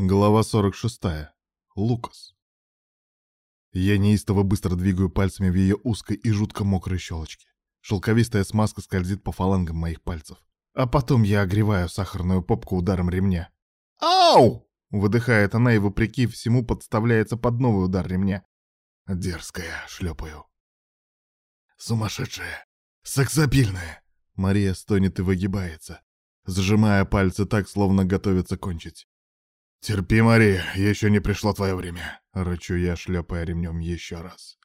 Глава 46. Лукас. Я неистово быстро двигаю пальцами в ее узкой и жутко мокрой щелочке. Шелковистая смазка скользит по фалангам моих пальцев. А потом я огреваю сахарную попку ударом ремня. «Ау!» — выдыхает она и, вопреки всему, подставляется под новый удар ремня. Дерзкая, шлепаю. Сумасшедшая, сексапильная. Мария стонет и выгибается, сжимая пальцы так, словно готовится кончить. «Терпи, Мария, еще не пришло твое время», — рычу я, шлепая ремнем еще раз.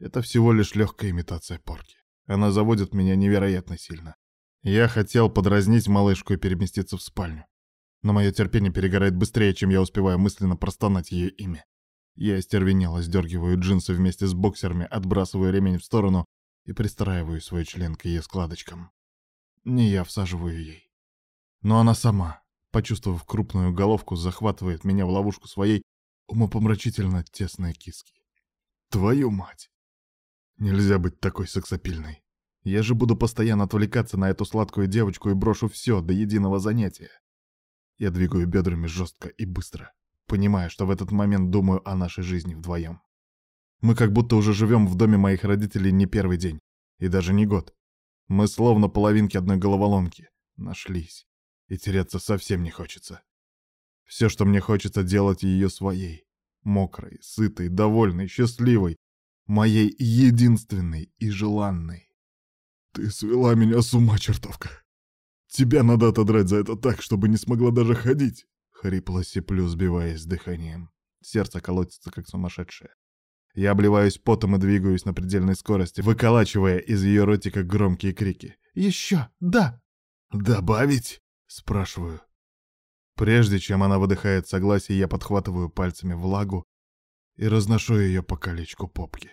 Это всего лишь легкая имитация порки. Она заводит меня невероятно сильно. Я хотел подразнить малышку и переместиться в спальню. Но мое терпение перегорает быстрее, чем я успеваю мысленно простонать ее имя. Я остервенело сдергиваю джинсы вместе с боксерами, отбрасываю ремень в сторону и пристраиваю свой член к ее складочкам. Не я всаживаю ей. Но она сама, почувствовав крупную головку, захватывает меня в ловушку своей умопомрачительно тесной киски. Твою мать! Нельзя быть такой сексапильной. Я же буду постоянно отвлекаться на эту сладкую девочку и брошу все до единого занятия. Я двигаю бедрами жестко и быстро, понимая, что в этот момент думаю о нашей жизни вдвоем. Мы как будто уже живем в доме моих родителей не первый день, и даже не год. Мы словно половинки одной головоломки. Нашлись и теряться совсем не хочется. Все, что мне хочется, делать ее своей. Мокрой, сытой, довольной, счастливой. Моей единственной и желанной. Ты свела меня с ума, чертовка. Тебя надо отодрать за это так, чтобы не смогла даже ходить. Хрипло сиплю, сбиваясь дыханием. Сердце колотится, как сумасшедшее. Я обливаюсь потом и двигаюсь на предельной скорости, выколачивая из ее ротика громкие крики. «Еще! Да!» «Добавить?» Спрашиваю. Прежде чем она выдыхает согласие, я подхватываю пальцами влагу и разношу ее по колечку попки.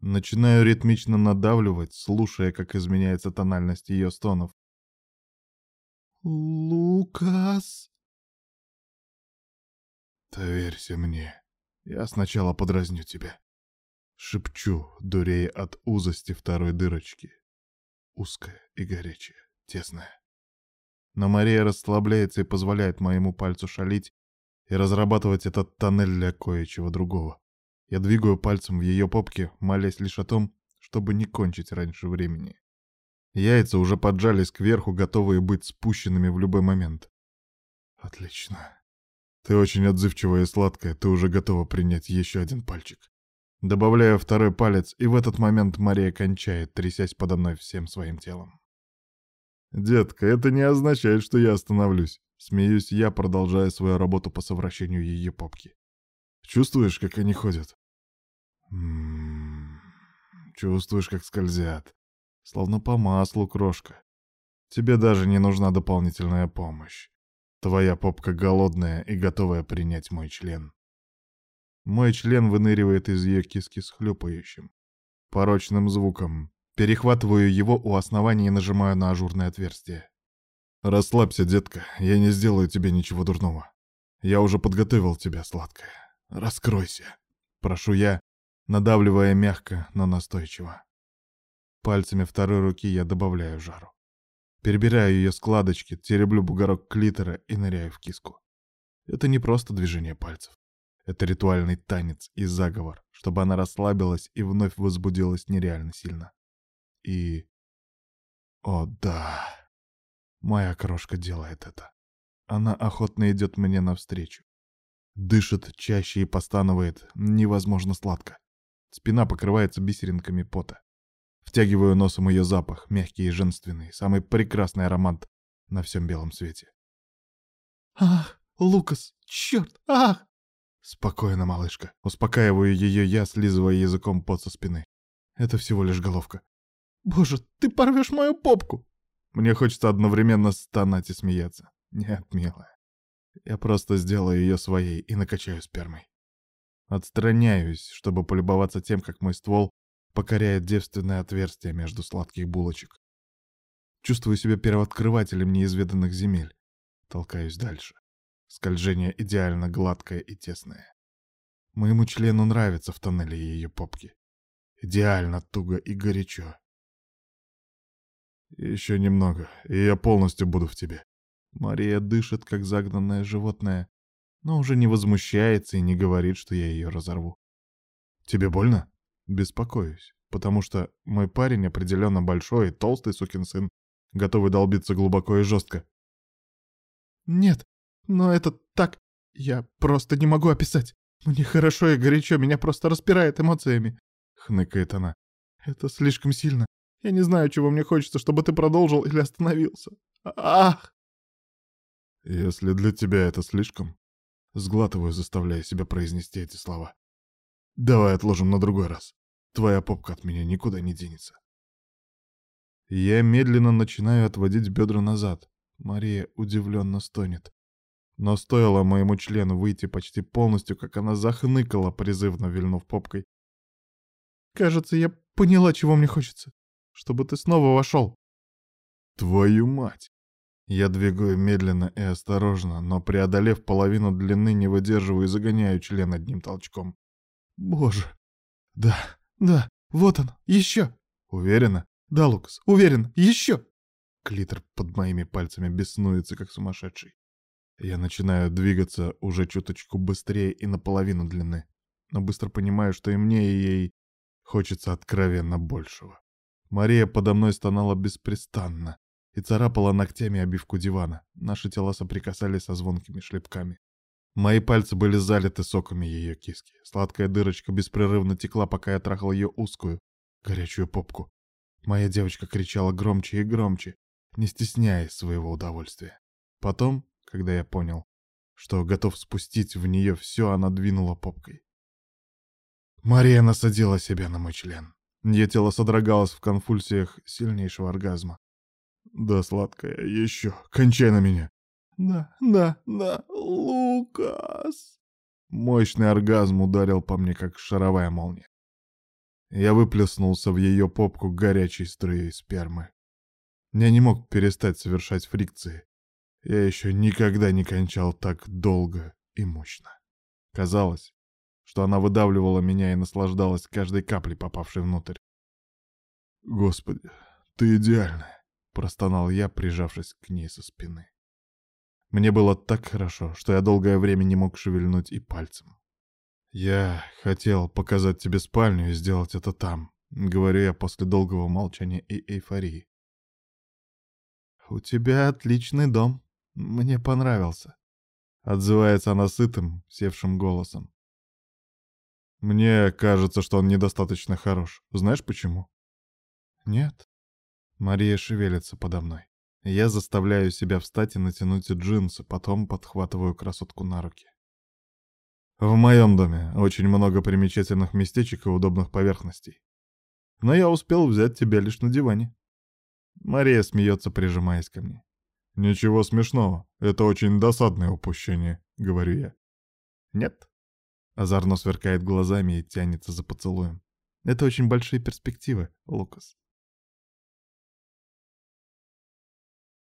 Начинаю ритмично надавливать, слушая, как изменяется тональность ее стонов. «Лукас!» «Доверься мне. Я сначала подразню тебя». Шепчу, дурея от узости второй дырочки. Узкая и горячая, тесная. Но Мария расслабляется и позволяет моему пальцу шалить и разрабатывать этот тоннель для кое-чего другого. Я двигаю пальцем в ее попке, молясь лишь о том, чтобы не кончить раньше времени. Яйца уже поджались кверху, готовые быть спущенными в любой момент. Отлично. Ты очень отзывчивая и сладкая, ты уже готова принять еще один пальчик. Добавляю второй палец, и в этот момент Мария кончает, трясясь подо мной всем своим телом. «Детка, это не означает, что я остановлюсь», — смеюсь я, продолжая свою работу по совращению ее попки. «Чувствуешь, как они ходят?» «М-м-м, чувствуешь, как скользят. Словно по маслу, крошка. Тебе даже не нужна дополнительная помощь. Твоя попка голодная и готовая принять мой член». Мой член выныривает из ее киски с хлюпающим, порочным звуком, Перехватываю его у основания и нажимаю на ажурное отверстие. «Расслабься, детка, я не сделаю тебе ничего дурного. Я уже подготовил тебя, сладкая. Раскройся!» Прошу я, надавливая мягко, но настойчиво. Пальцами второй руки я добавляю жару. Перебираю ее складочки, тереблю бугорок клитора и ныряю в киску. Это не просто движение пальцев. Это ритуальный танец и заговор, чтобы она расслабилась и вновь возбудилась нереально сильно. И... О, да. Моя крошка делает это. Она охотно идет мне навстречу. Дышит чаще и постанывает невозможно сладко. Спина покрывается бисеринками пота. Втягиваю носом ее запах, мягкий и женственный, самый прекрасный аромат на всем белом свете. «Ах, Лукас, черт, ах!» Спокойно, малышка. Успокаиваю ее я, слизывая языком пот со спины. Это всего лишь головка. «Боже, ты порвешь мою попку!» Мне хочется одновременно стонать и смеяться. Нет, милая. Я просто сделаю ее своей и накачаю спермой. Отстраняюсь, чтобы полюбоваться тем, как мой ствол покоряет девственное отверстие между сладких булочек. Чувствую себя первооткрывателем неизведанных земель. Толкаюсь дальше. Скольжение идеально гладкое и тесное. Моему члену нравится в тоннеле ее попки. Идеально туго и горячо. Еще немного, и я полностью буду в тебе. Мария дышит, как загнанное животное, но уже не возмущается и не говорит, что я ее разорву. «Тебе больно?» Беспокоюсь, потому что мой парень определенно большой и толстый сукин сын, готовый долбиться глубоко и жестко. «Нет, но это так... Я просто не могу описать. Мне хорошо и горячо, меня просто распирает эмоциями», — хныкает она. «Это слишком сильно. Я не знаю, чего мне хочется, чтобы ты продолжил или остановился. Ах!» «Если для тебя это слишком...» Сглатываю, заставляя себя произнести эти слова. «Давай отложим на другой раз. Твоя попка от меня никуда не денется». Я медленно начинаю отводить бедра назад. Мария удивленно стонет. Но стоило моему члену выйти почти полностью, как она захныкала, призывно вильнув попкой. «Кажется, я поняла, чего мне хочется. Чтобы ты снова вошел». «Твою мать!» Я двигаю медленно и осторожно, но, преодолев половину длины, не выдерживаю и загоняю член одним толчком. «Боже! Да, да, вот он, еще!» «Уверена?» «Да, Лукас, уверен, еще!» Клитор под моими пальцами беснуется, как сумасшедший. Я начинаю двигаться уже чуточку быстрее и наполовину длины, но быстро понимаю, что и мне, и ей хочется откровенно большего. Мария подо мной стонала беспрестанно и царапала ногтями обивку дивана. Наши тела соприкасались со звонкими шлепками. Мои пальцы были залиты соками ее киски. Сладкая дырочка беспрерывно текла, пока я трахал ее узкую, горячую попку. Моя девочка кричала громче и громче, не стесняясь своего удовольствия. Потом когда я понял, что готов спустить в нее все, она двинула попкой. Мария насадила себя на мой член. Ее тело содрогалось в конвульсиях сильнейшего оргазма. «Да, сладкая, еще, кончай на меня!» «Да, да, да, Лукас!» Мощный оргазм ударил по мне, как шаровая молния. Я выплеснулся в ее попку горячей струей спермы. Я не мог перестать совершать фрикции. Я еще никогда не кончал так долго и мощно. Казалось, что она выдавливала меня и наслаждалась каждой каплей, попавшей внутрь. «Господи, ты идеальная!» — простонал я, прижавшись к ней со спины. Мне было так хорошо, что я долгое время не мог шевельнуть и пальцем. «Я хотел показать тебе спальню и сделать это там», — говорю я после долгого молчания и эйфории. «У тебя отличный дом», мне понравился. Отзывается она сытым, севшим голосом. Мне кажется, что он недостаточно хорош. Знаешь почему? Нет. Мария шевелится подо мной. Я заставляю себя встать и натянуть джинсы, потом подхватываю красотку на руки. В моем доме очень много примечательных местечек и удобных поверхностей. Но я успел взять тебя лишь на диване. Мария смеется, прижимаясь ко мне. «Ничего смешного. Это очень досадное упущение», — говорю я. «Нет». Озорно сверкает глазами и тянется за поцелуем. «Это очень большие перспективы, Лукас».